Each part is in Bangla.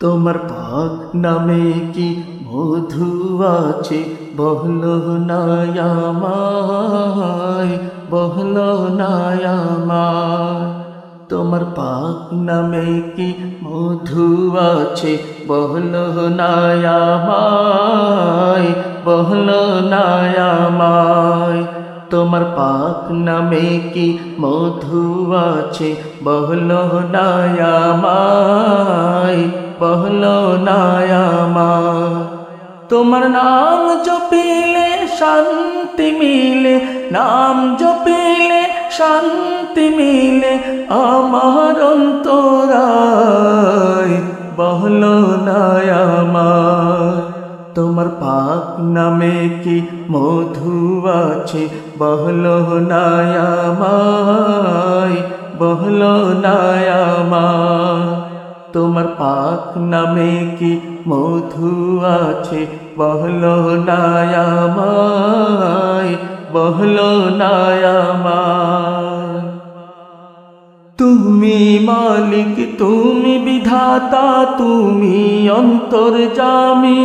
তোমার পাক নামে কি মধু আছে? বহল নায়ামায় বহল নায়ামায় তোমার পাক নামে কি মধু আছে? বহল নায়ামায় বহল নায়ামায় তোমার পাক নামে কি মধু আছে? বহল নায়ামায় বহল নায়ামায় তোমার নাম জপিলে শান্তি মিলে, নাম জপিলে শান্তি মিলে, আমার অন্তরায় বহল নায়ামায় তোমার পাক নামে কি মধু আছে? বহল নায়ামায় বহল নায়ামায় তোমার পাক নামে কি মধু আছে? বহল নায়ামায় বহল নায়ামায় তুমি মালিক, তুমি বিধাতা, তুমি অন্তর্জামী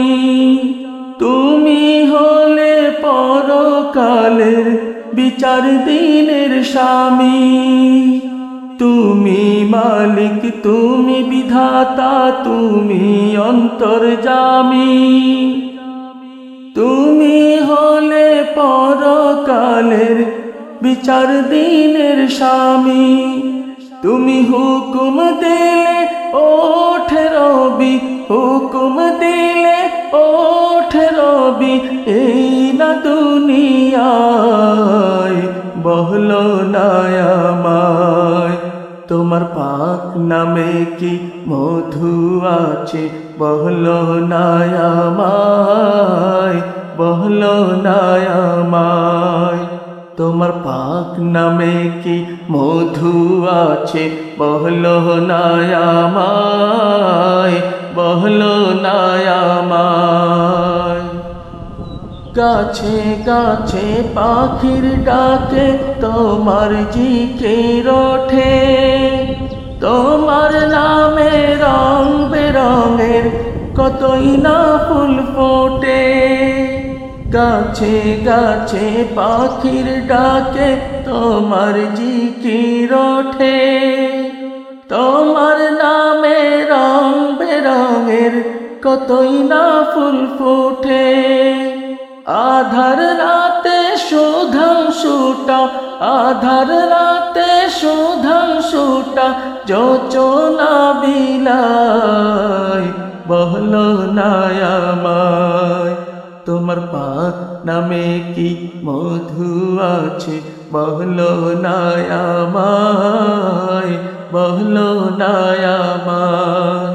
তুমি হলে পরকালের বিচার দিনের স্বামী। তুমি মালিক, তুমি বিধাতা, তুমি অন্তর্জামী। তুমি হলে পরকালের বিচার দিনের স্বামী। তুমি হুকুম দিলে ওঠে রবি, হুকুম দিলে ওঠে রবি, এই না দুনিয়ায় বহল নায়ামায় তোমার পাক নামে কি মধু আছে? বহল নায়ামায় বহল নায়ামায় তোমার পাক নামে কি মধু আছে? বহল নায়ামায় বহল নায়ামায় গাছে গাছে পাখির ডাকে তোমার জিকে রঠে তোমার নামে রং বেরঙের কতই না ফুল ফোটে। গাছে গাছে পাখির ডাকে তোমার জিকির ওঠে। তোমার নামে রং বেরঙের কতই না ফুল ফুটে। আধার রাতে সুধাংশুটা, আধার রাতে সুধাংশুটা যোচনা বিলায়, বহল নায়ামায় তোমার পাক নামে কি মধু আছে? বহল নায়ামায় বহল নায়ামায়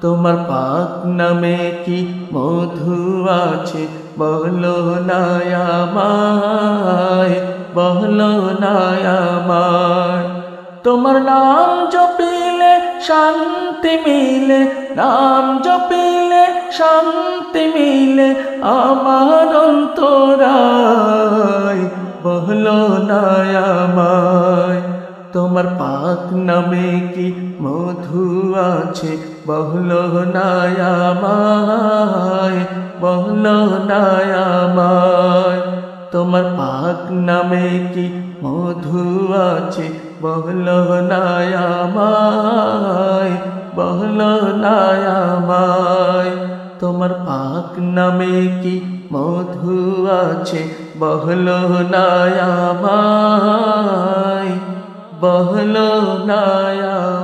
তোমার পাক নামে কি মধু আছে? বহল নায়ামায় বহল নায়ামায় তোমার নাম শান্তি মিলে, নাম জপিলে, শান্তি মিলে আমার অন্তরায়। বহল নায়ামায় তোমার পাক নামে কি মধু আছে? বহল নায়ামায় বহল নায়ামায় তোমার পাক নামে কি মধু আছে? বহল নায়ামায় বহল নায়ামায় তোমার পাক নামে কি মধু আছে? বহল নায়ামায় বহল নায়া